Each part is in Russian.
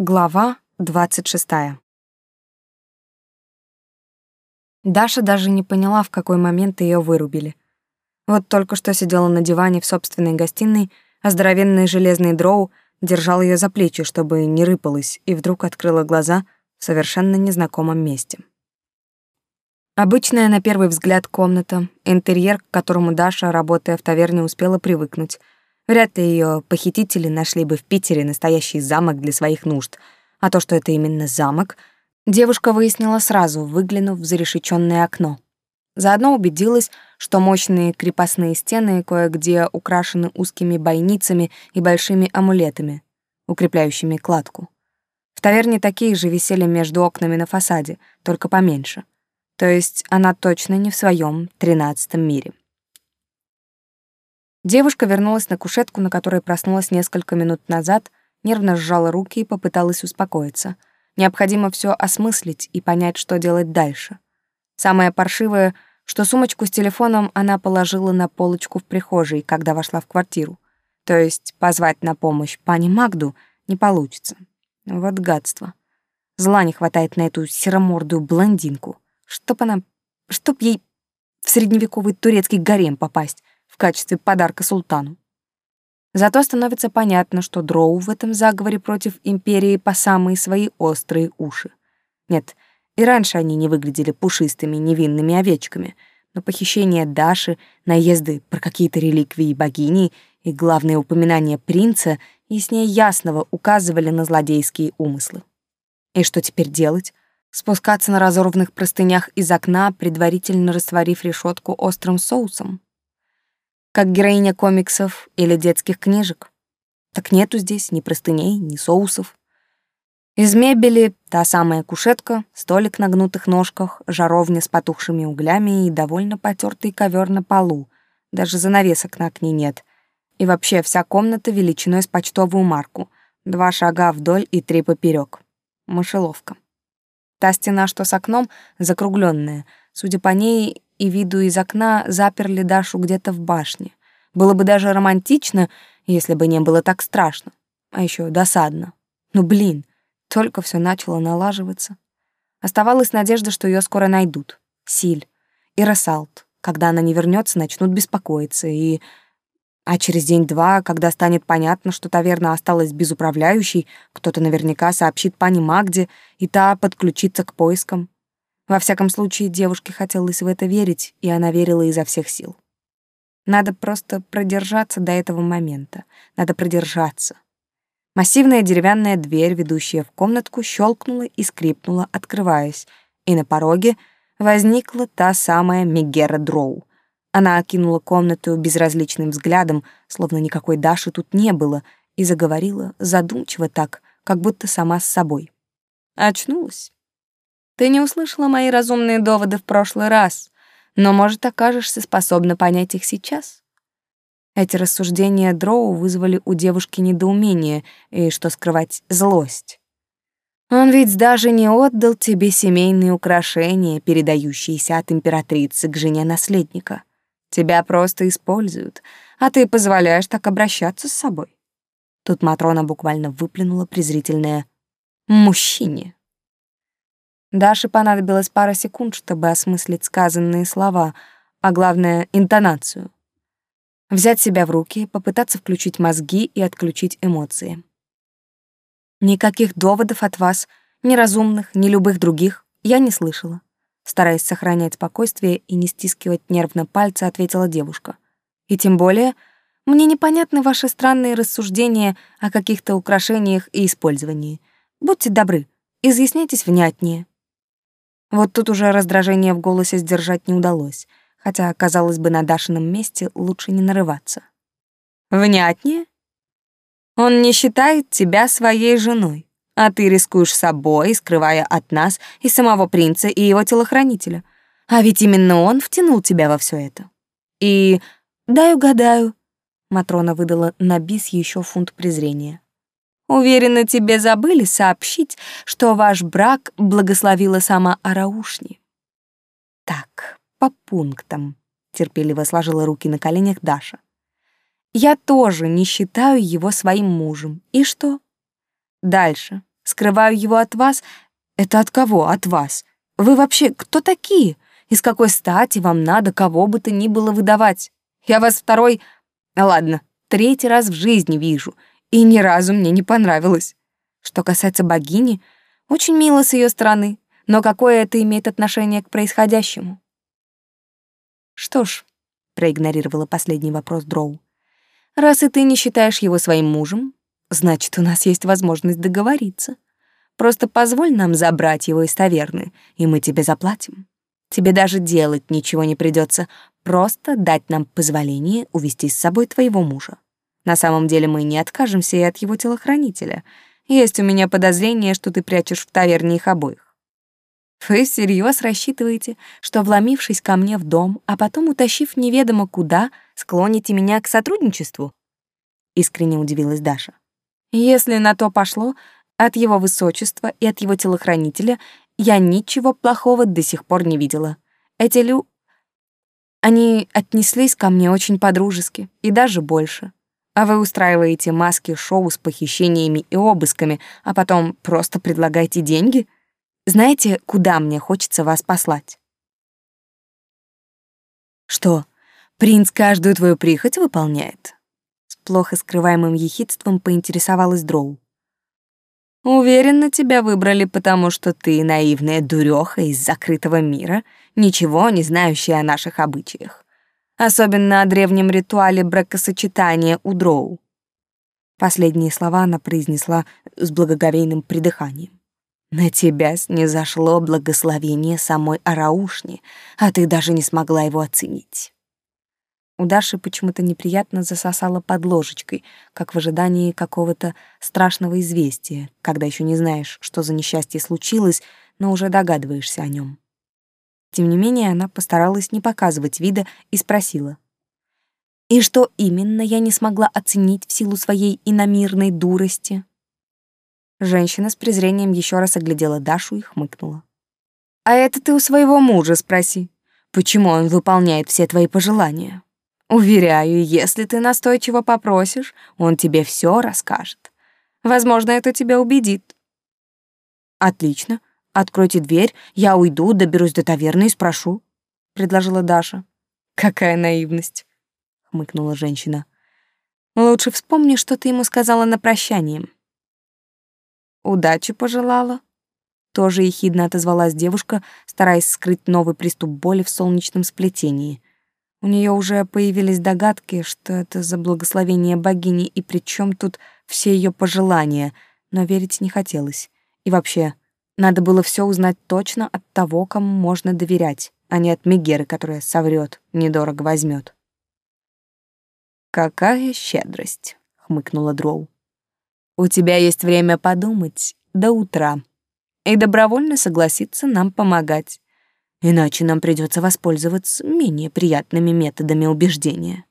Глава двадцать шестая. Даша даже не поняла, в какой момент ее вырубили. Вот только что сидела на диване в собственной гостиной, а здоровенный железный дроу держал ее за плечи, чтобы не рыпалась, и вдруг открыла глаза в совершенно незнакомом месте. Обычная на первый взгляд комната, интерьер, к которому Даша, работая в таверне, успела привыкнуть — Вряд ли ее похитители нашли бы в Питере настоящий замок для своих нужд, а то, что это именно замок, девушка выяснила сразу, выглянув в зарешеченное окно. Заодно убедилась, что мощные крепостные стены кое-где украшены узкими бойницами и большими амулетами, укрепляющими кладку. В таверне такие же висели между окнами на фасаде, только поменьше. То есть она точно не в своем тринадцатом мире. Девушка вернулась на кушетку, на которой проснулась несколько минут назад, нервно сжала руки и попыталась успокоиться. Необходимо все осмыслить и понять, что делать дальше. Самое паршивое, что сумочку с телефоном она положила на полочку в прихожей, когда вошла в квартиру. То есть позвать на помощь пани Магду не получится. Вот гадство. Зла не хватает на эту серомордую блондинку. Чтоб она... Чтоб ей в средневековый турецкий гарем попасть качестве подарка султану. Зато становится понятно, что дроу в этом заговоре против империи по самые свои острые уши. Нет, и раньше они не выглядели пушистыми невинными овечками, но похищение Даши, наезды про какие-то реликвии богини и главное упоминание принца яснее ясного указывали на злодейские умыслы. И что теперь делать? Спускаться на разорванных простынях из окна, предварительно растворив решетку острым соусом? Как героиня комиксов или детских книжек. Так нету здесь ни простыней, ни соусов. Из мебели та самая кушетка, столик на гнутых ножках, жаровня с потухшими углями и довольно потертый ковер на полу. Даже занавесок на окне нет. И вообще вся комната величиной с почтовую марку. Два шага вдоль и три поперек. Мышеловка. Та стена, что с окном, закругленная. Судя по ней, и виду из окна заперли Дашу где-то в башне. Было бы даже романтично, если бы не было так страшно. А еще досадно. Ну блин, только все начало налаживаться. Оставалась надежда, что ее скоро найдут. Силь и Рассалт. Когда она не вернется, начнут беспокоиться. И... А через день-два, когда станет понятно, что таверна осталась без управляющей, кто-то наверняка сообщит пани Магде, и та подключится к поискам. Во всяком случае, девушке хотелось в это верить, и она верила изо всех сил. Надо просто продержаться до этого момента. Надо продержаться. Массивная деревянная дверь, ведущая в комнатку, щелкнула и скрипнула, открываясь, и на пороге возникла та самая Мегера Дроу. Она окинула комнату безразличным взглядом, словно никакой Даши тут не было, и заговорила задумчиво так, как будто сама с собой. Очнулась. Ты не услышала мои разумные доводы в прошлый раз, но, может, окажешься способна понять их сейчас. Эти рассуждения Дроу вызвали у девушки недоумение и, что скрывать, злость. Он ведь даже не отдал тебе семейные украшения, передающиеся от императрицы к жене наследника. Тебя просто используют, а ты позволяешь так обращаться с собой. Тут Матрона буквально выплюнула презрительное «мужчине». Даше понадобилось пара секунд, чтобы осмыслить сказанные слова, а главное — интонацию. Взять себя в руки, попытаться включить мозги и отключить эмоции. Никаких доводов от вас, ни разумных, ни любых других, я не слышала. Стараясь сохранять спокойствие и не стискивать нервно пальцы, ответила девушка. И тем более, мне непонятны ваши странные рассуждения о каких-то украшениях и использовании. Будьте добры, изъясняйтесь внятнее. Вот тут уже раздражение в голосе сдержать не удалось, хотя, казалось бы, на Дашином месте лучше не нарываться. «Внятнее? Он не считает тебя своей женой, а ты рискуешь собой, скрывая от нас и самого принца, и его телохранителя. А ведь именно он втянул тебя во все это. И, дай угадаю, Матрона выдала на бис еще фунт презрения. Уверена, тебе забыли сообщить, что ваш брак благословила сама Араушни. Так, по пунктам, терпеливо сложила руки на коленях Даша. Я тоже не считаю его своим мужем. И что? Дальше. Скрываю его от вас? Это от кого? От вас. Вы вообще кто такие? Из какой стати вам надо кого бы то ни было выдавать? Я вас второй... Ладно, третий раз в жизни вижу, и ни разу мне не понравилось. Что касается богини, очень мило с ее стороны, но какое это имеет отношение к происходящему? Что ж, проигнорировала последний вопрос Дроу. Раз и ты не считаешь его своим мужем, значит, у нас есть возможность договориться. Просто позволь нам забрать его из таверны, и мы тебе заплатим. Тебе даже делать ничего не придется, просто дать нам позволение увести с собой твоего мужа. На самом деле мы не откажемся и от его телохранителя. Есть у меня подозрение, что ты прячешь в таверне их обоих. Вы всерьез рассчитываете, что, вломившись ко мне в дом, а потом утащив неведомо куда, склоните меня к сотрудничеству? Искренне удивилась Даша. Если на то пошло, от его высочества и от его телохранителя я ничего плохого до сих пор не видела. Эти лю... Они отнеслись ко мне очень подружески, и даже больше. А вы устраиваете маски-шоу с похищениями и обысками, а потом просто предлагаете деньги? Знаете, куда мне хочется вас послать? Что, принц каждую твою прихоть выполняет? С плохо скрываемым ехидством поинтересовалась Дроу. Уверенно тебя выбрали, потому что ты наивная дурёха из закрытого мира, ничего не знающая о наших обычаях. Особенно о древнем ритуале бракосочетания у дроу. Последние слова она произнесла с благоговейным придыханием. На тебя снизошло благословение самой Араушни, а ты даже не смогла его оценить. У Даши почему-то неприятно засосало под ложечкой, как в ожидании какого-то страшного известия, когда еще не знаешь, что за несчастье случилось, но уже догадываешься о нем. Тем не менее, она постаралась не показывать вида и спросила. «И что именно я не смогла оценить в силу своей иномирной дурости?» Женщина с презрением еще раз оглядела Дашу и хмыкнула. «А это ты у своего мужа спроси. Почему он выполняет все твои пожелания?» Уверяю, если ты настойчиво попросишь, он тебе все расскажет. Возможно, это тебя убедит. Отлично. Откройте дверь, я уйду, доберусь до таверны и спрошу, предложила Даша. Какая наивность, хмыкнула женщина. Лучше вспомни, что ты ему сказала на прощание. Удачи пожелала. Тоже ехидно отозвалась девушка, стараясь скрыть новый приступ боли в солнечном сплетении. У нее уже появились догадки, что это за благословение богини и при чем тут все ее пожелания, но верить не хотелось. И вообще, надо было все узнать точно от того, кому можно доверять, а не от Мегеры, которая соврет, недорого возьмет. «Какая щедрость!» — хмыкнула Дроу. «У тебя есть время подумать до утра и добровольно согласиться нам помогать иначе нам придется воспользоваться менее приятными методами убеждения.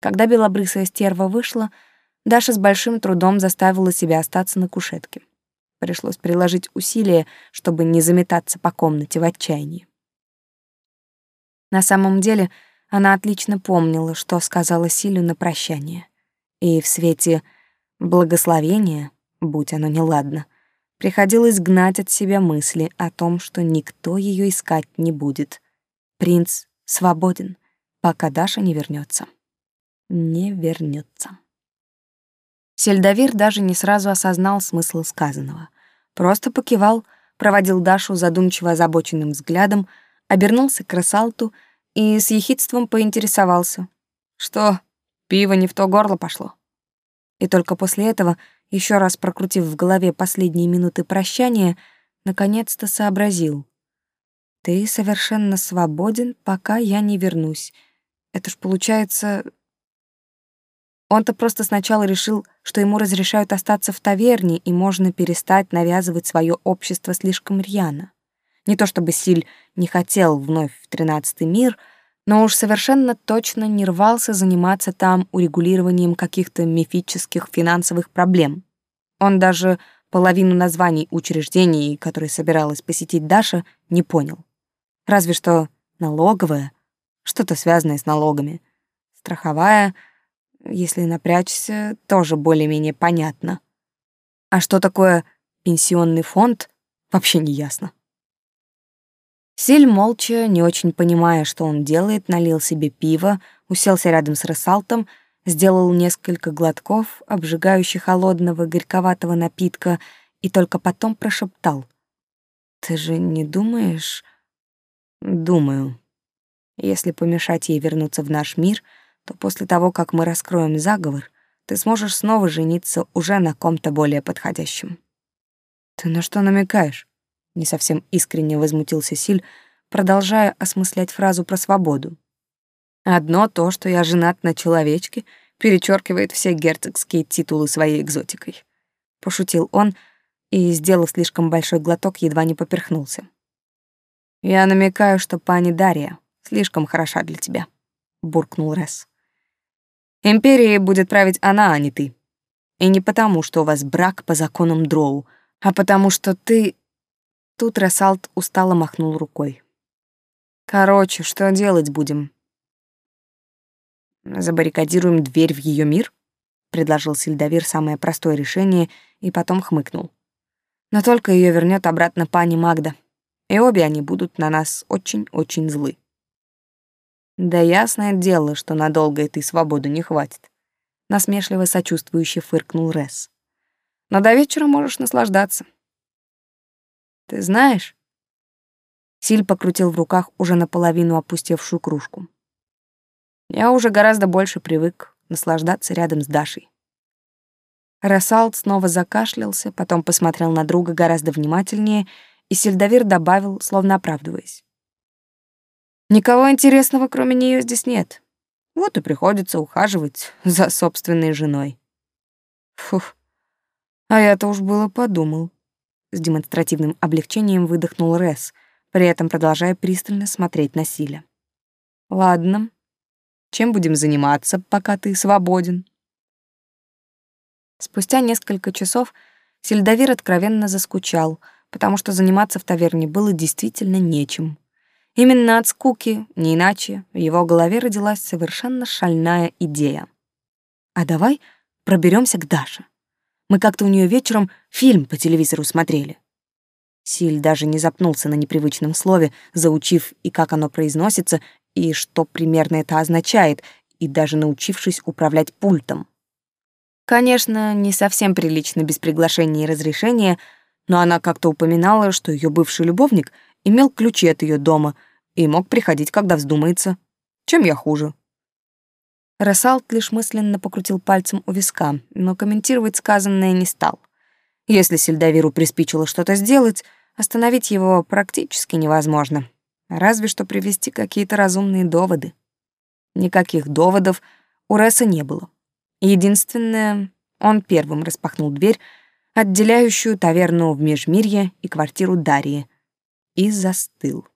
Когда белобрысая стерва вышла, Даша с большим трудом заставила себя остаться на кушетке. Пришлось приложить усилия, чтобы не заметаться по комнате в отчаянии. На самом деле, она отлично помнила, что сказала Силю на прощание. И в свете благословения, будь оно неладно, Приходилось гнать от себя мысли о том, что никто ее искать не будет. Принц свободен, пока Даша не вернется. Не вернется. Сельдовир даже не сразу осознал смысл сказанного. Просто покивал, проводил Дашу задумчиво озабоченным взглядом, обернулся к Росалту и с ехидством поинтересовался. «Что, пиво не в то горло пошло?» И только после этого еще раз прокрутив в голове последние минуты прощания, наконец-то сообразил. «Ты совершенно свободен, пока я не вернусь. Это ж получается...» Он-то просто сначала решил, что ему разрешают остаться в таверне и можно перестать навязывать свое общество слишком рьяно. Не то чтобы Силь не хотел вновь в тринадцатый мир — но уж совершенно точно не рвался заниматься там урегулированием каких-то мифических финансовых проблем. Он даже половину названий учреждений, которые собиралась посетить Даша, не понял. Разве что налоговая, что-то связанное с налогами. Страховая, если напрячься, тоже более-менее понятно. А что такое пенсионный фонд, вообще не ясно. Силь молча, не очень понимая, что он делает, налил себе пиво, уселся рядом с Рассалтом, сделал несколько глотков обжигающего холодного горьковатого напитка и только потом прошептал. «Ты же не думаешь...» «Думаю. Если помешать ей вернуться в наш мир, то после того, как мы раскроем заговор, ты сможешь снова жениться уже на ком-то более подходящем». «Ты на что намекаешь?» Не совсем искренне возмутился Силь, продолжая осмыслять фразу про свободу. «Одно то, что я женат на человечке, перечеркивает все герцогские титулы своей экзотикой». Пошутил он и, сделав слишком большой глоток, едва не поперхнулся. «Я намекаю, что пани Дарья слишком хороша для тебя», — буркнул Ресс. «Империей будет править она, а не ты. И не потому, что у вас брак по законам Дроу, а потому что ты Тут Рассалт устало махнул рукой. Короче, что делать будем? Забаррикадируем дверь в ее мир? предложил Сильдавир самое простое решение и потом хмыкнул. Но только ее вернет обратно пани Магда, и обе они будут на нас очень-очень злы. Да ясное дело, что надолго этой свободы не хватит. Насмешливо сочувствующе фыркнул Рес. Но до вечера можешь наслаждаться. Ты знаешь?» Силь покрутил в руках уже наполовину опустевшую кружку. «Я уже гораздо больше привык наслаждаться рядом с Дашей». Рассалт снова закашлялся, потом посмотрел на друга гораздо внимательнее, и Сельдовир добавил, словно оправдываясь. «Никого интересного, кроме нее, здесь нет. Вот и приходится ухаживать за собственной женой». Фух, а я-то уж было подумал с демонстративным облегчением выдохнул Рес, при этом продолжая пристально смотреть на Силя. Ладно. Чем будем заниматься, пока ты свободен? Спустя несколько часов Сельдовир откровенно заскучал, потому что заниматься в таверне было действительно нечем. Именно от скуки, не иначе, в его голове родилась совершенно шальная идея. А давай проберемся к Даше. Мы как-то у нее вечером фильм по телевизору смотрели. Силь даже не запнулся на непривычном слове, заучив и как оно произносится, и что примерно это означает, и даже научившись управлять пультом. Конечно, не совсем прилично без приглашения и разрешения, но она как-то упоминала, что ее бывший любовник имел ключи от ее дома и мог приходить, когда вздумается. Чем я хуже? Рассалт лишь мысленно покрутил пальцем у виска, но комментировать сказанное не стал. Если Сельдовиру приспичило что-то сделать, остановить его практически невозможно. Разве что привести какие-то разумные доводы. Никаких доводов у Ресса не было. Единственное, он первым распахнул дверь, отделяющую таверну в Межмирье и квартиру Дарьи, и застыл.